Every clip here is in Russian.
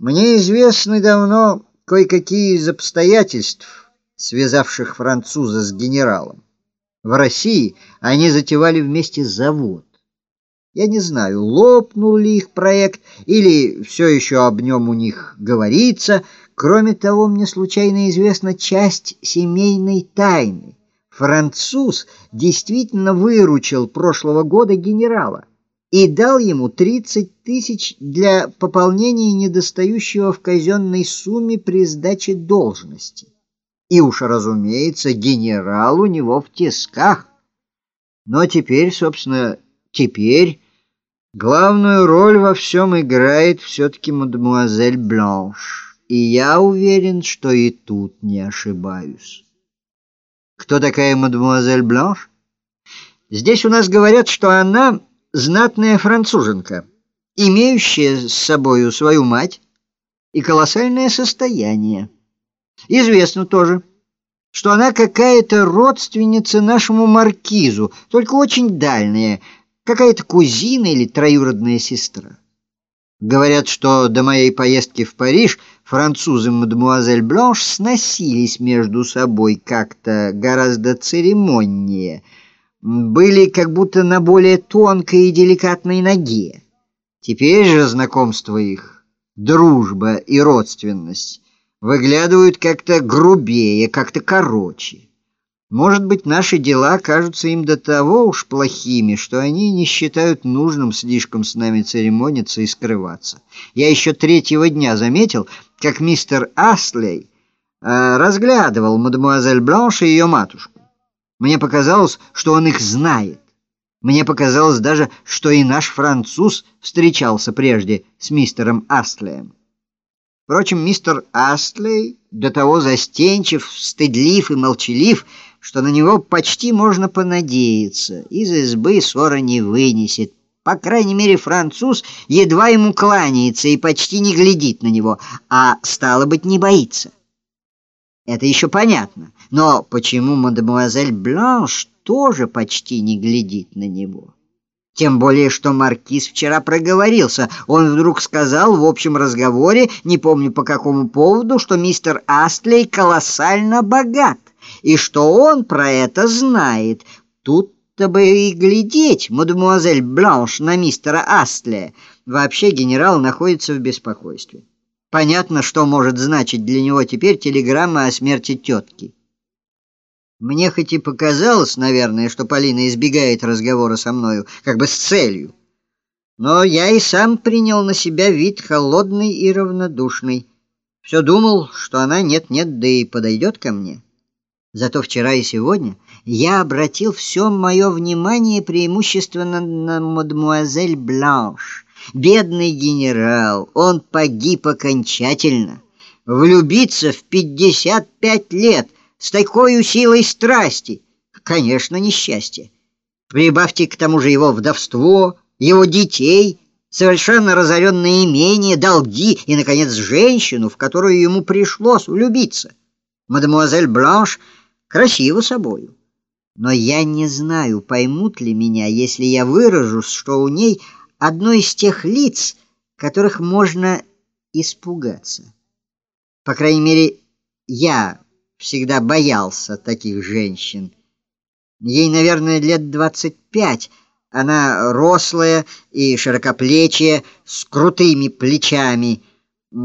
Мне известны давно кое-какие из обстоятельств, связавших француза с генералом. В России они затевали вместе завод. Я не знаю, лопнул ли их проект или все еще об нем у них говорится. Кроме того, мне случайно известна часть семейной тайны. Француз действительно выручил прошлого года генерала и дал ему 30 тысяч для пополнения недостающего в казенной сумме при сдаче должности. И уж, разумеется, генерал у него в тисках. Но теперь, собственно, теперь главную роль во всем играет все-таки мадемуазель Бланш. И я уверен, что и тут не ошибаюсь. Кто такая мадемуазель Бланш? Здесь у нас говорят, что она знатная француженка, имеющая с собою свою мать и колоссальное состояние. Известно тоже, что она какая-то родственница нашему маркизу, только очень дальняя, какая-то кузина или троюродная сестра. Говорят, что до моей поездки в Париж французы мадемуазель Бланш сносились между собой как-то гораздо церемоннее – были как будто на более тонкой и деликатной ноге. Теперь же знакомство их, дружба и родственность выглядывают как-то грубее, как-то короче. Может быть, наши дела кажутся им до того уж плохими, что они не считают нужным слишком с нами церемониться и скрываться. Я еще третьего дня заметил, как мистер Аслей э, разглядывал мадемуазель Бланш и ее матушку. Мне показалось, что он их знает. Мне показалось даже, что и наш француз встречался прежде с мистером Астлеем. Впрочем, мистер Астлей до того застенчив, стыдлив и молчалив, что на него почти можно понадеяться. Из избы ссора не вынесет. По крайней мере, француз едва ему кланяется и почти не глядит на него, а, стало быть, не боится. Это еще понятно. Но почему мадемуазель Бланш тоже почти не глядит на него? Тем более, что маркиз вчера проговорился. Он вдруг сказал в общем разговоре, не помню по какому поводу, что мистер Астлей колоссально богат, и что он про это знает. Тут-то бы и глядеть, мадемуазель Бланш, на мистера Астлея. Вообще генерал находится в беспокойстве. Понятно, что может значить для него теперь телеграмма о смерти тетки. Мне хоть и показалось, наверное, что Полина избегает разговора со мною, как бы с целью. Но я и сам принял на себя вид холодный и равнодушный. Все думал, что она нет-нет, да и подойдет ко мне. Зато вчера и сегодня я обратил все мое внимание преимущественно на мадемуазель Бланш. Бедный генерал, он погиб окончательно. Влюбиться в пятьдесят пять лет — с такой силой страсти. Конечно, несчастье. Прибавьте к тому же его вдовство, его детей, совершенно разоренное имение, долги и, наконец, женщину, в которую ему пришлось влюбиться. Мадемуазель Бланш красива собою. Но я не знаю, поймут ли меня, если я выражусь, что у ней одно из тех лиц, которых можно испугаться. По крайней мере, я всегда боялся таких женщин. Ей, наверное, лет двадцать пять. Она рослая и широкоплечая, с крутыми плечами.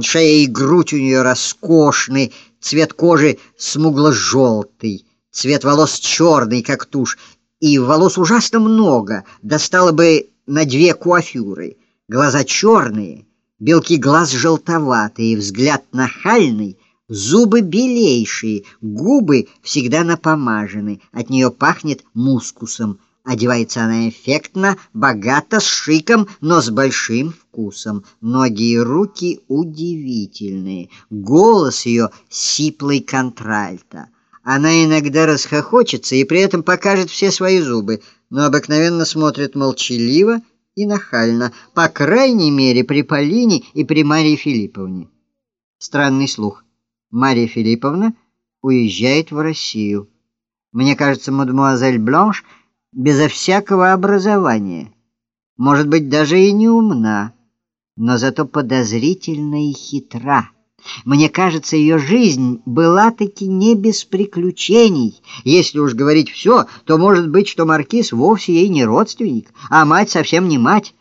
Шея и грудь у нее роскошны, цвет кожи смугло-желтый, цвет волос черный, как тушь, и волос ужасно много, достало бы на две куафюры. Глаза черные, белки глаз желтоватые, взгляд нахальный, Зубы белейшие, губы всегда напомажены, от нее пахнет мускусом. Одевается она эффектно, богато, с шиком, но с большим вкусом. Ноги и руки удивительные. Голос ее сиплый контральто. Она иногда расхохочется и при этом покажет все свои зубы, но обыкновенно смотрит молчаливо и нахально, по крайней мере при Полине и при Марии Филипповне. Странный слух. Мария Филипповна уезжает в Россию. Мне кажется, мадемуазель Бланш безо всякого образования, может быть, даже и не умна. но зато подозрительна и хитра. Мне кажется, ее жизнь была таки не без приключений. Если уж говорить все, то может быть, что маркиз вовсе ей не родственник, а мать совсем не мать.